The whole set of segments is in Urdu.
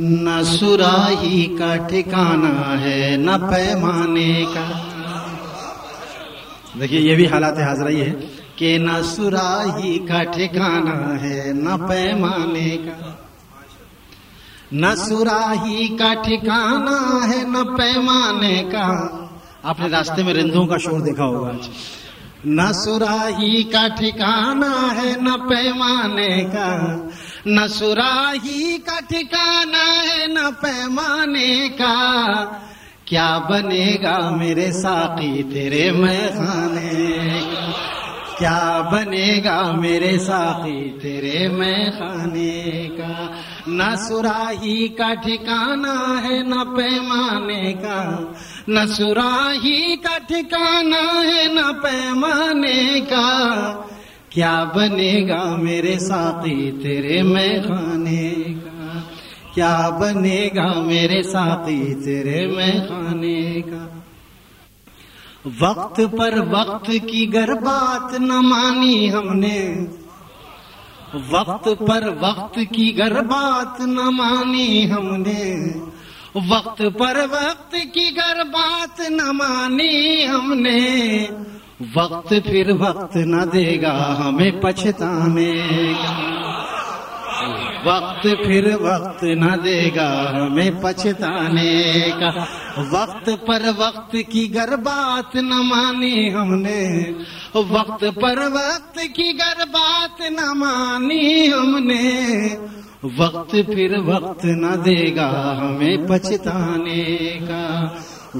نہ سراہی کا ٹھکانا ہے نہ پیمانے کا۔ دیکھیے یہ بھی حالات حاضر یہ ہے کہ نہ سراہی کا ٹھکانا ہے نہ پیمانے کا۔ نہ سراہی کا ٹھکانا ہے نہ پیمانے کا۔ آپ نے راستے میں رندوں کا شور دیکھا ہوگا۔ نہ سراہی کا ٹھکانا ہے نہ پیمانے کا۔ نہ سراہی کا ٹھکانا ہے نہ پیمانے کا۔ کیا بنے گا میرے ساقی تیرے میں خانے کا؟ کیا بنے گا میرے ساقی تیرے میں خانے کا؟ نہ سراہی کا ٹھکانا ہے نہ پیمانے کا۔ نہ سراہی کا ٹھکانا ہے نہ پیمانے کا۔ کیا بنے گا میرے ساقی تیرے میں خانے کا؟ کیا بنے گا میرے ساقی تیرے میں خانے کا؟ وقت پر وقت کی گر بات نہ مانی ہم نے۔ وقت پر وقت کی گر بات نہ مانی ہم نے۔ وقت پر وقت کی گر بات نہ مانی ہم نے۔ وقت پھر وقت نہ دے گا، ہمیں پچھتانے کا وقت پھر وقت نہ دے گا، ہمیں پچھتانے کا وقت پر وقت کی گر بات نہ مانی ہم نے۔ وقت پر وقت کی گر بات نہ مانی ہم نے۔ وقت پھر وقت نہ دے گا، ہمیں پچھتانے کا۔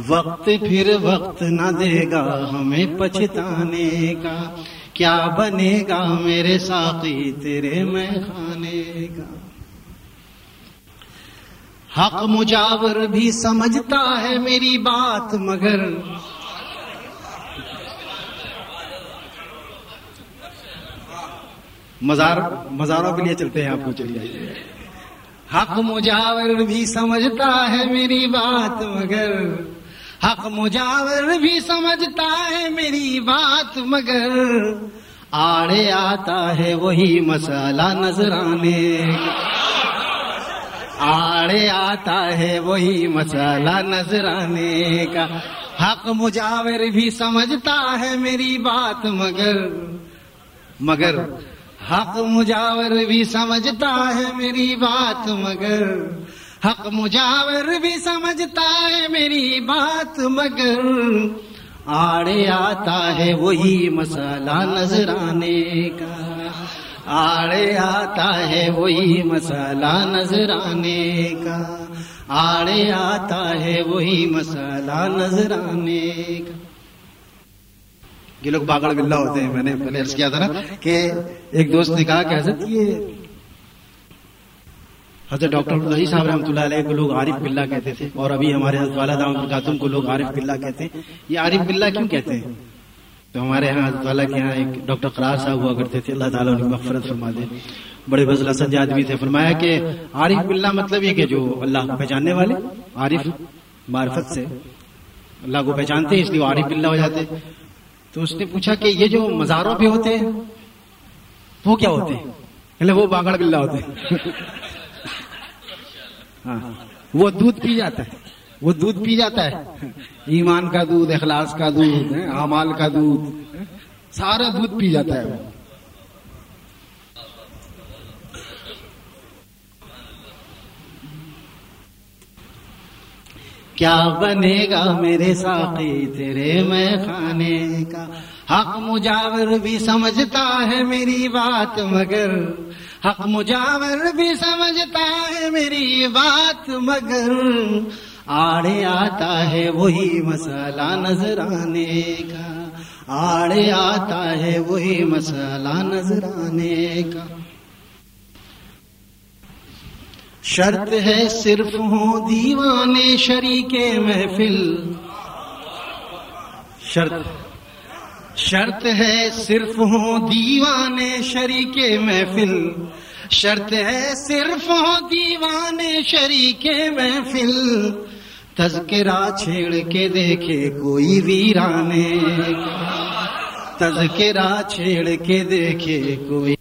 وقت پھر وقت نہ دے گا، ہمیں پچھتانے کا۔ کیا بنے گا میرے ساقی، تیرے میں خانے کا۔ حق مجاور بھی سمجھتا ہے میری بات، مگر مزار مزاروں کے لیے چلتے ہیں آپ کو چلیے۔ حق مجاور بھی سمجھتا ہے میری بات، مگر حق مجاور بھی سمجھتا ہے میری بات، مگر آڑے آتا ہے وہی مسئلہ نظر آنے آڑے آتا ہے وہی مسئلہ نظر آنے کا۔ حق مجاور بھی سمجھتا ہے میری بات، مگر مگر حق مجاور بھی سمجھتا ہے میری بات، مگر حق مجاور بھی سمجھتا ہے میری بات، مگر آڑے آتا ہے وہی مسئلہ نظر آنے کا۔ آڑے آتا ہے وہی مسئلہ نظر آنے کا۔ آڑے آتا ہے وہی مسئلہ نظر آنے کا۔ یہ لوگ باغڑ بلّا ہوتے ہیں، میں نے پہلے عرض کیا تھا نا کہ ایک دوست نے کہا کہ حضرت یہ حضرت ڈاکٹر عبدالعی صاحب رحمۃ اللہ علیہ کو لوگ عارف بلّہ کہتے تھے اور ابھی ہمارے حضرت والا دام القاتم کو لوگ عارف بلّہ کہتے ہیں۔ یہ عارف بلّہ کیوں کہتے ہیں؟ تو ہمارے یہاں حضرت والا کے یہاں ایک ڈاکٹر قرار صاحب ہوا کرتے تھے، اللہ تعالیٰ ان مغفرت فرما دے بڑے بزل اسد آدمی تھے، فرمایا کہ عارف بلّہ مطلب یہ کہ جو اللہ کو پہچاننے والے، عارف، معرفت سے۔ اللہ کو پہچانتے ہیں، اس لیے وہ عارف بلّہ ہو جاتے۔ تو اس نے پوچھا کہ یہ جو مزاروں پہ ہوتے ہیں، وہ کیا ہوتے ہیں؟ وہ باغڑ بلّہ ہوتے ہیں۔ ہاں وہ دودھ پی جاتا ہے۔ وہ دودھ پی جاتا ہے۔ ایمان کا دودھ، اخلاص کا دودھ امال کا دودھ، سارا دودھ پی جاتا ہے۔ وہ کیا بنے گا میرے ساقی تیرے میں خانے کا؟ حق مجاور بھی سمجھتا ہے میری بات، مگر حق مجاور بھی سمجھتا ہے میری بات، مگر آڑے آتا ہے وہی مسئلہ نظر آنے کا۔ آڑے آتا ہے وہی مسئلہ نظر آنے کا۔ شرط ہے صرف ہوں دیوانے شریک محفل۔ شرط۔ شرط ہے صرف ہوں دیوانے شریک محفل۔ شرط ہے صرف ہوں دیوانے شریک محفل۔ تذکرہ چھیڑ کے دیکھے کوئی ویرانے۔ تذکرہ چھیڑ کے دیکھے کوئی